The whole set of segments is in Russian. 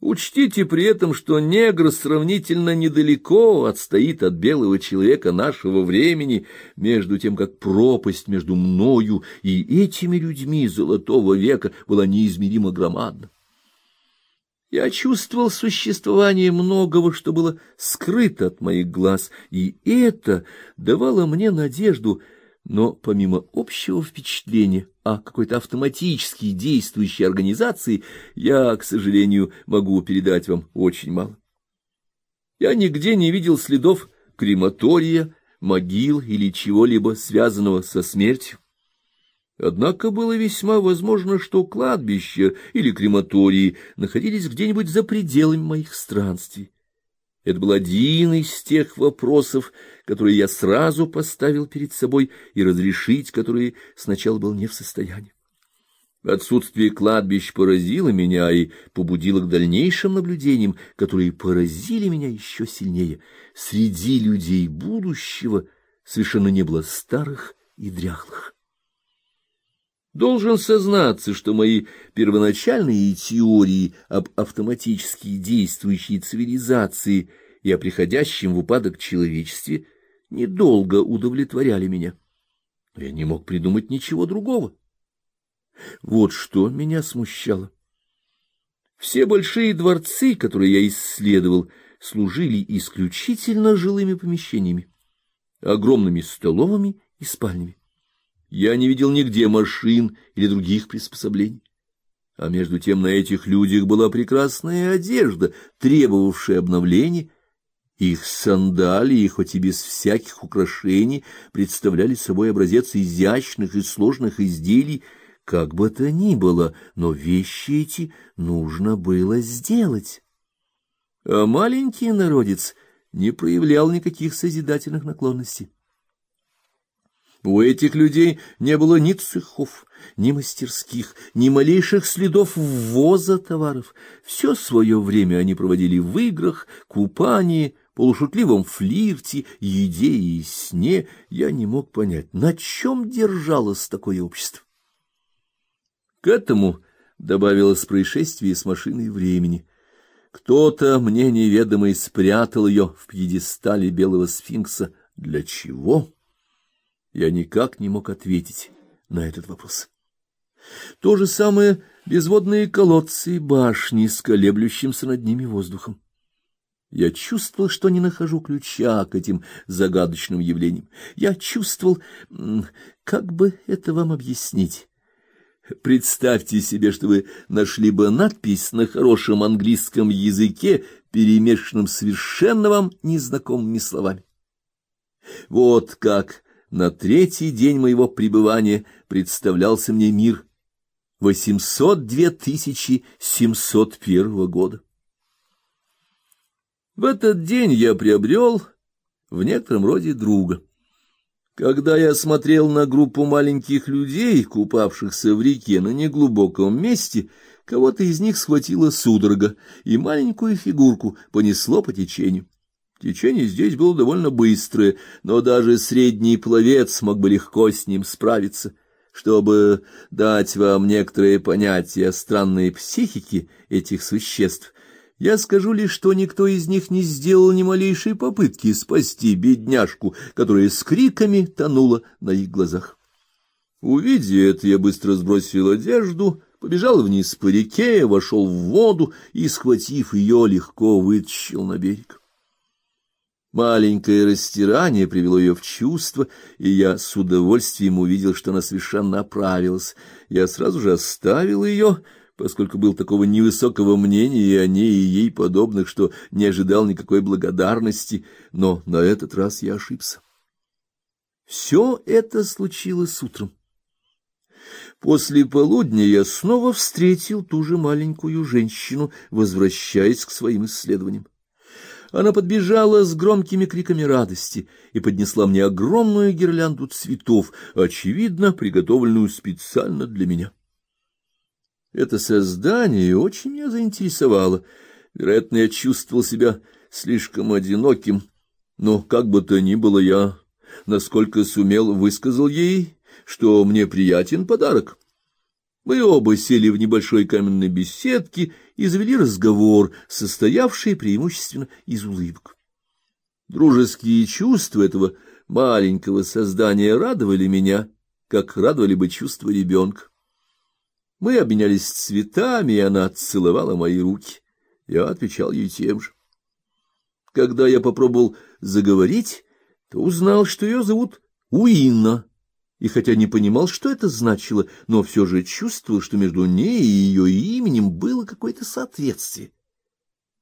Учтите при этом, что негр сравнительно недалеко отстоит от белого человека нашего времени, между тем как пропасть между мною и этими людьми золотого века была неизмеримо громадна. Я чувствовал существование многого, что было скрыто от моих глаз, и это давало мне надежду — но помимо общего впечатления о какой-то автоматически действующей организации, я, к сожалению, могу передать вам очень мало. Я нигде не видел следов крематория, могил или чего-либо связанного со смертью. Однако было весьма возможно, что кладбище или крематории находились где-нибудь за пределами моих странствий. Это был один из тех вопросов, которые я сразу поставил перед собой и разрешить которые сначала был не в состоянии. Отсутствие кладбищ поразило меня и побудило к дальнейшим наблюдениям, которые поразили меня еще сильнее. Среди людей будущего совершенно не было старых и дряхлых. Должен сознаться, что мои первоначальные теории об автоматически действующей цивилизации и о приходящем в упадок человечестве недолго удовлетворяли меня. Я не мог придумать ничего другого. Вот что меня смущало. Все большие дворцы, которые я исследовал, служили исключительно жилыми помещениями, огромными столовыми и спальнями. Я не видел нигде машин или других приспособлений. А между тем на этих людях была прекрасная одежда, требовавшая обновления. Их сандалии, хоть и без всяких украшений, представляли собой образец изящных и сложных изделий, как бы то ни было, но вещи эти нужно было сделать. А маленький народец не проявлял никаких созидательных наклонностей. У этих людей не было ни цехов, ни мастерских, ни малейших следов ввоза товаров. Все свое время они проводили в играх, купании, полушутливом флирте, еде и сне. Я не мог понять, на чем держалось такое общество. К этому добавилось происшествие с машиной времени. Кто-то, мне неведомый, спрятал ее в пьедестале белого сфинкса. Для чего? Я никак не мог ответить на этот вопрос. То же самое безводные колодцы и башни с колеблющимся над ними воздухом. Я чувствовал, что не нахожу ключа к этим загадочным явлениям. Я чувствовал, как бы это вам объяснить. Представьте себе, что вы нашли бы надпись на хорошем английском языке, перемешанном совершенно вам незнакомыми словами. Вот как на третий день моего пребывания представлялся мне мир 802 701 года. В этот день я приобрел в некотором роде друга. Когда я смотрел на группу маленьких людей, купавшихся в реке на неглубоком месте, кого-то из них схватила судорога, и маленькую фигурку понесло по течению. Течение здесь было довольно быстрое, но даже средний пловец мог бы легко с ним справиться. Чтобы дать вам некоторые понятия о странной психике этих существ, я скажу лишь, что никто из них не сделал ни малейшей попытки спасти бедняжку, которая с криками тонула на их глазах. Увидя это, я быстро сбросил одежду, побежал вниз по реке, вошел в воду и, схватив ее, легко вытащил на берег. Маленькое растирание привело ее в чувство, и я с удовольствием увидел, что она совершенно оправилась. Я сразу же оставил ее, поскольку был такого невысокого мнения о ней и ей подобных, что не ожидал никакой благодарности, но на этот раз я ошибся. Все это случилось утром. После полудня я снова встретил ту же маленькую женщину, возвращаясь к своим исследованиям. Она подбежала с громкими криками радости и поднесла мне огромную гирлянду цветов, очевидно, приготовленную специально для меня. Это создание очень меня заинтересовало. Вероятно, я чувствовал себя слишком одиноким, но как бы то ни было, я, насколько сумел, высказал ей, что мне приятен подарок. Мы оба сели в небольшой каменной беседке и завели разговор, состоявший преимущественно из улыбок. Дружеские чувства этого маленького создания радовали меня, как радовали бы чувства ребенка. Мы обменялись цветами, и она целовала мои руки. Я отвечал ей тем же. Когда я попробовал заговорить, то узнал, что ее зовут Уинна, и хотя не понимал, что это значило, но все же чувствовал, что между ней и ее именем было какое-то соответствие.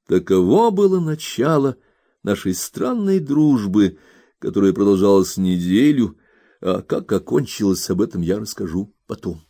Таково было начало нашей странной дружбы, которая продолжалась неделю, а как окончилась, об этом я расскажу потом.